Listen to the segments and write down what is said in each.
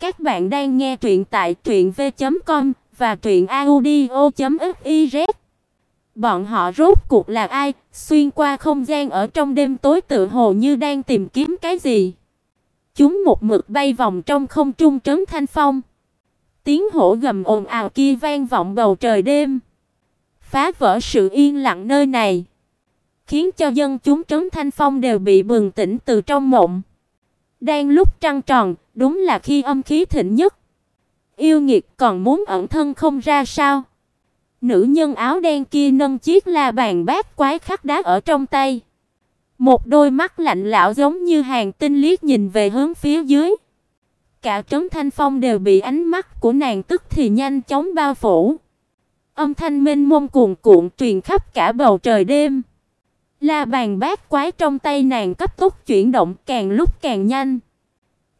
Các bạn đang nghe truyện tại truyệnv.com và truyệnaudio.fiz. Bọn họ rốt cuộc là ai, xuyên qua không gian ở trong đêm tối tự hồ như đang tìm kiếm cái gì. Chúng một mực bay vòng trong không trung trấn thanh phong. Tiếng hổ gầm ồn ào kia vang vọng bầu trời đêm, phá vỡ sự yên lặng nơi này, khiến cho dân chúng trấn thanh phong đều bị bừng tỉnh từ trong mộng. Đang lúc trăng tròn, đúng là khi âm khí thịnh nhất. Yêu nghiệt còn muốn ẩn thân không ra sao? Nữ nhân áo đen kia nâng chiếc la bàn bát quái khắc đá ở trong tay. Một đôi mắt lạnh lão giống như hàng tinh liếc nhìn về hướng phía dưới. Cả trấn thanh phong đều bị ánh mắt của nàng tức thì nhanh chóng bao phủ. Âm thanh mênh mông cuồn cuộn truyền khắp cả bầu trời đêm. La bàn bát quái trong tay nàng cấp tốc chuyển động càng lúc càng nhanh.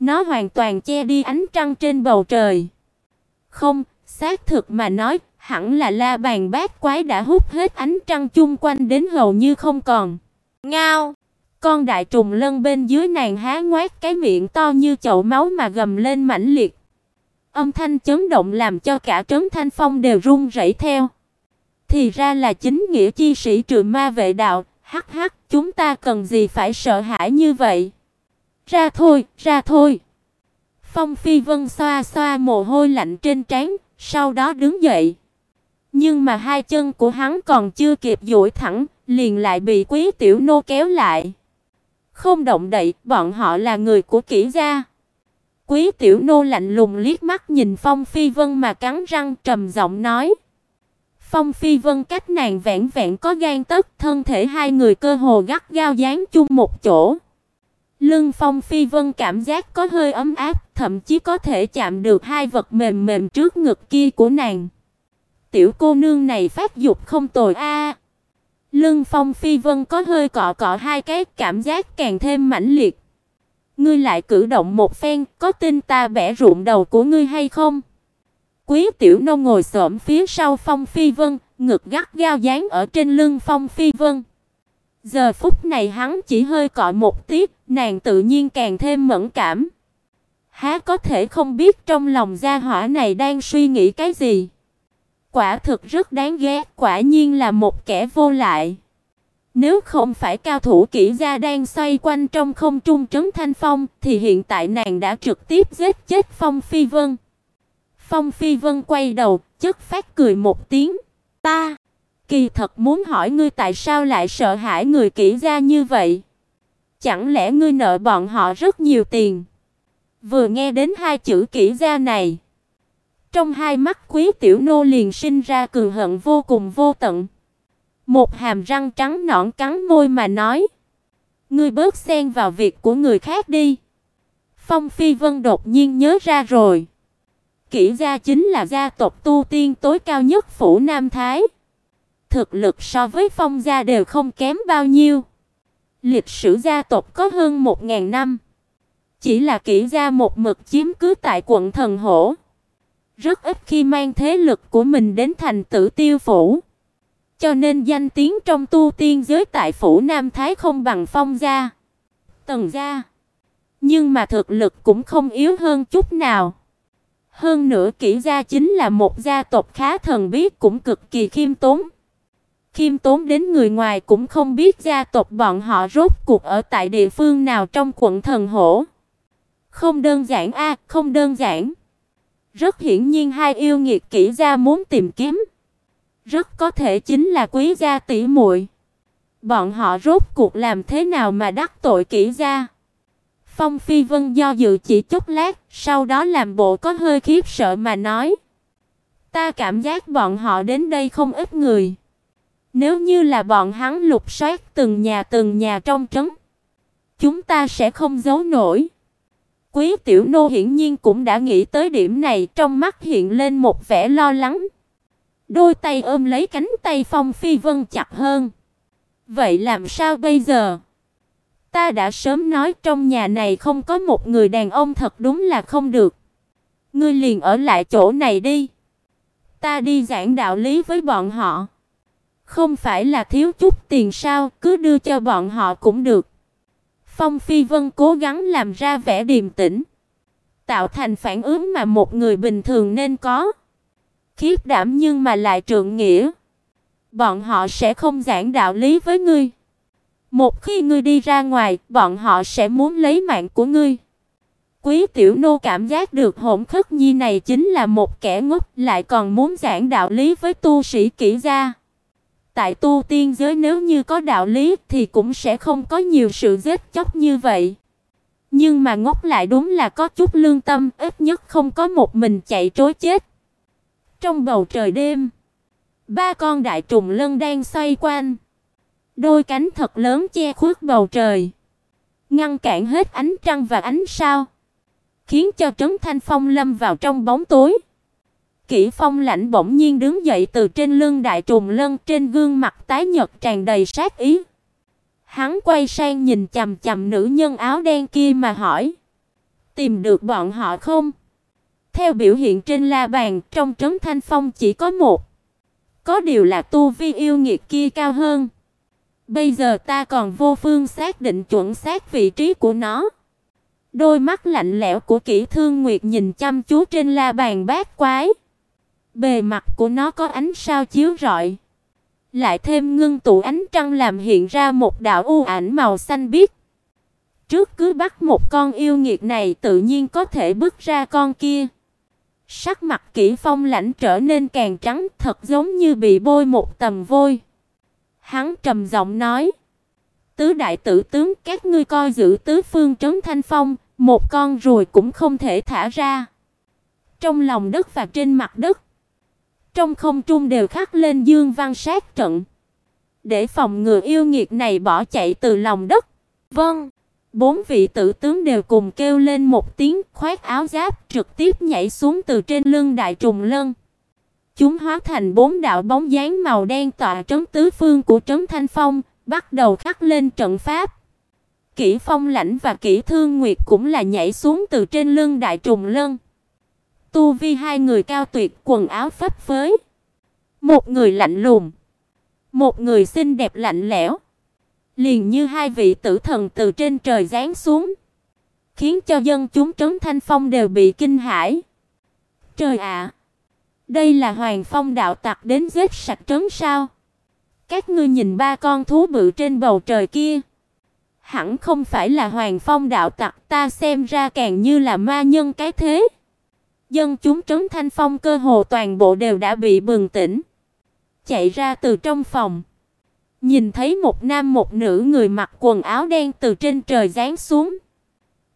Nó hoàn toàn che đi ánh trăng trên bầu trời. Không, xác thực mà nói, hẳn là la bàn bát quái đã hút hết ánh trăng chung quanh đến hầu như không còn. Ngao! Con đại trùng lân bên dưới nàng há ngoác cái miệng to như chậu máu mà gầm lên mãnh liệt. Âm thanh chấn động làm cho cả trấn thanh phong đều run rẩy theo. Thì ra là chính nghĩa chi sĩ trừ ma vệ đạo, hắc hắc, chúng ta cần gì phải sợ hãi như vậy? Ra thôi, ra thôi. Phong Phi Vân xoa xoa mồ hôi lạnh trên trán, sau đó đứng dậy. Nhưng mà hai chân của hắn còn chưa kịp duỗi thẳng, liền lại bị Quý Tiểu Nô kéo lại. Không động đậy, bọn họ là người của Kỷ gia. Quý Tiểu Nô lạnh lùng liếc mắt nhìn Phong Phi Vân mà cắn răng trầm giọng nói: Phong Phi Vân cách nàng vẹn vẹn có gan tấc, thân thể hai người cơ hồ gắt gao dán chung một chỗ. Lưng Phong Phi Vân cảm giác có hơi ấm áp, thậm chí có thể chạm được hai vật mềm mềm trước ngực kia của nàng. Tiểu cô nương này phát dục không tồi a. Lưng Phong Phi Vân có hơi cọ cọ hai cái, cảm giác càng thêm mãnh liệt. Ngươi lại cử động một phen, có tin ta bẻ rụng đầu của ngươi hay không? Quý Tiểu Nông ngồi xổm phía sau Phong Phi Vân, ngực gắt gao dán ở trên lưng Phong Phi Vân. Giờ phút này hắn chỉ hơi cọ một tí, nàng tự nhiên càng thêm mẫn cảm. Há có thể không biết trong lòng gia hỏa này đang suy nghĩ cái gì? Quả thực rất đáng ghét, quả nhiên là một kẻ vô lại. Nếu không phải cao thủ kỹ gia đang xoay quanh trong không trung trấn thanh phong, thì hiện tại nàng đã trực tiếp giết chết Phong Phi Vân. Phong Phi Vân quay đầu, chất phát cười một tiếng. "Ta, kỳ thật muốn hỏi ngươi tại sao lại sợ hãi người kỹ gia như vậy? Chẳng lẽ ngươi nợ bọn họ rất nhiều tiền?" Vừa nghe đến hai chữ kỹ gia này, trong hai mắt Quý tiểu nô liền sinh ra cường hận vô cùng vô tận. Một hàm răng trắng nõn cắn môi mà nói: "Ngươi bớt xen vào việc của người khác đi." Phong Phi Vân đột nhiên nhớ ra rồi. Kỷ gia chính là gia tộc tu tiên tối cao nhất phủ Nam Thái. Thực lực so với Phong gia đều không kém bao nhiêu. Lịch sử gia tộc có hơn 1000 năm. Chỉ là Kỷ gia một mực chiếm cứ tại quận Thần Hổ. Rất ít khi mang thế lực của mình đến thành Tử Tiêu phủ. Cho nên danh tiếng trong tu tiên giới tại phủ Nam Thái không bằng Phong gia, Tần gia. Nhưng mà thực lực cũng không yếu hơn chút nào. Hơn nữa Kỷ gia chính là một gia tộc khá thần bí cũng cực kỳ khiêm tốn. Khiêm tốn đến người ngoài cũng không biết gia tộc bọn họ rốt cuộc ở tại địa phương nào trong quận Thần Hổ. Không đơn giản a, không đơn giản. Rất hiển nhiên hai yêu nghiệt kỹ gia muốn tìm kiếm, rất có thể chính là Quý gia tỷ muội. Bọn họ rốt cuộc làm thế nào mà đắc tội kỹ gia? Phong Phi Vân do dự chỉ chốc lát, sau đó làm bộ có hơi khiếp sợ mà nói: "Ta cảm giác bọn họ đến đây không ít người. Nếu như là bọn hắn lục soát từng nhà từng nhà trong trấn, chúng ta sẽ không giấu nổi." Quý tiểu nô hiển nhiên cũng đã nghĩ tới điểm này, trong mắt hiện lên một vẻ lo lắng. Đôi tay ôm lấy cánh tay Phong Phi Vân chặt hơn. Vậy làm sao bây giờ? Ta đã sớm nói trong nhà này không có một người đàn ông thật đúng là không được. Ngươi liền ở lại chỗ này đi. Ta đi giảng đạo lý với bọn họ. Không phải là thiếu chút tiền sao, cứ đưa cho bọn họ cũng được. Phong Phi Vân cố gắng làm ra vẻ điềm tĩnh. tạo thành phản ứng mà một người bình thường nên có. Khiếp đảm nhưng mà lại trượng nghĩa. Bọn họ sẽ không giảng đạo lý với ngươi. Một khi ngươi đi ra ngoài, bọn họ sẽ muốn lấy mạng của ngươi. Quý tiểu nô cảm giác được Hỗn Khất Nhi này chính là một kẻ ngốc, lại còn muốn giảng đạo lý với tu sĩ kỹ gia. Tại tu tiên giới nếu như có đạo lý thì cũng sẽ không có nhiều sự giết chóc như vậy. Nhưng mà ngốc lại đúng là có chút lương tâm, ít nhất không có một mình chạy trối chết. Trong bầu trời đêm, ba con đại trùng lân đang xoay quanh. Đôi cánh thật lớn che khuất bầu trời, ngăn cản hết ánh trăng và ánh sao, khiến cho Trấn Thanh Phong lâm vào trong bóng tối. Kỷ Phong lạnh bỗng nhiên đứng dậy từ trên lưng đại trùng lân, trên gương mặt tái nhợt tràn đầy sát ý. Hắn quay sang nhìn chằm chằm nữ nhân áo đen kia mà hỏi: "Tìm được bọn họ không?" Theo biểu hiện trên la bàn, trong trấn Thanh Phong chỉ có một. Có điều là tu vi yêu nghiệt kia cao hơn. Bây giờ ta còn vô phương xác định chuẩn xác vị trí của nó. Đôi mắt lạnh lẽo của Kỷ Thương Nguyệt nhìn chăm chú trên la bàn bát quái. Bề mặt của nó có ánh sao chiếu rọi, lại thêm ngưng tụ ánh trăng làm hiện ra một đạo u ảnh màu xanh biếc. Trước cứ bắt một con yêu nghiệt này tự nhiên có thể bước ra con kia. Sắc mặt Kỷ Phong lạnh trở nên càng trắng, thật giống như bị bôi một tầm vôi. Hắn trầm giọng nói: "Tứ đại tử tướng, các ngươi coi giữ tứ phương trấn thanh phong, một con ruồi cũng không thể thả ra." Trong lòng đất và trên mặt đất, trong không trung đều khắc lên dương văn sát trận, để phòng ngừa yêu nghiệt này bỏ chạy từ lòng đất. Vâng. Bốn vị tử tướng đều cùng kêu lên một tiếng, khoác áo giáp, trực tiếp nhảy xuống từ trên lưng đại trùng lân. Chúng hóa thành bốn đạo bóng dáng màu đen tọa trấn tứ phương của trấn Thanh Phong, bắt đầu khắc lên trận pháp. Kỷ Phong Lãnh và Kỷ Thương Nguyệt cũng là nhảy xuống từ trên lưng đại trùng lân. Tu vi hai người cao tuyệt, quần áo phấp phới. Một người lạnh lùng, một người xinh đẹp lạnh lẽo liền như hai vị tử thần từ trên trời giáng xuống, khiến cho dân chúng trấn Thanh Phong đều bị kinh hãi. Trời ạ, đây là Hoàng Phong đạo tặc đến giết sạch trấn sao? Các ngươi nhìn ba con thú bự trên bầu trời kia, hẳn không phải là Hoàng Phong đạo tặc, ta xem ra càng như là ma nhân cái thế. Dân chúng trấn Thanh Phong cơ hồ toàn bộ đều đã bị bừng tỉnh, chạy ra từ trong phòng. Nhìn thấy một nam một nữ người mặc quần áo đen từ trên trời giáng xuống.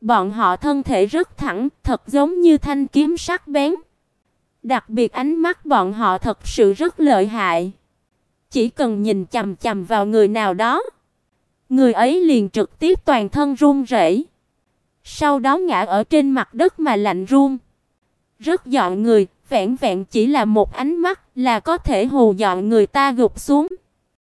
Bọn họ thân thể rất thẳng, thật giống như thanh kiếm sắc bén. Đặc biệt ánh mắt bọn họ thật sự rất lợi hại. Chỉ cần nhìn chằm chằm vào người nào đó, người ấy liền trực tiếp toàn thân run rẩy. Sau đó ngã ở trên mặt đất mà lạnh run. Rất dọn người, vẹn vẹn chỉ là một ánh mắt là có thể hù dọa người ta gục xuống.